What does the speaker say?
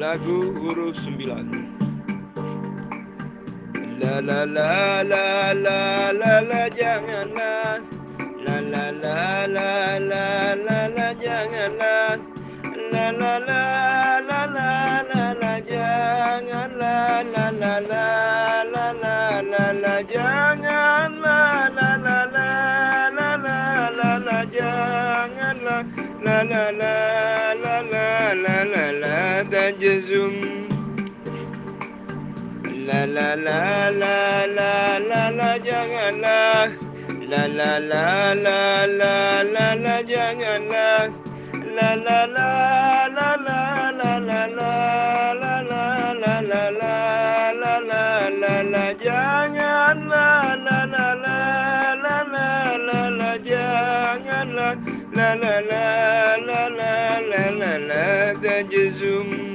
lagu huruf sembilan La la la la la la la janganlah La la la la la la la janganlah La la la la la la la janganlah La la la la la la la janganlah La la la la la la la janganlah La la la la la la la tajzum La la la la la la la janganlah La la la la la la la janganlah La la la la la la la la la la la la la la la la la janganlah la la la la la la la janganlah la la la la la la la la tajzum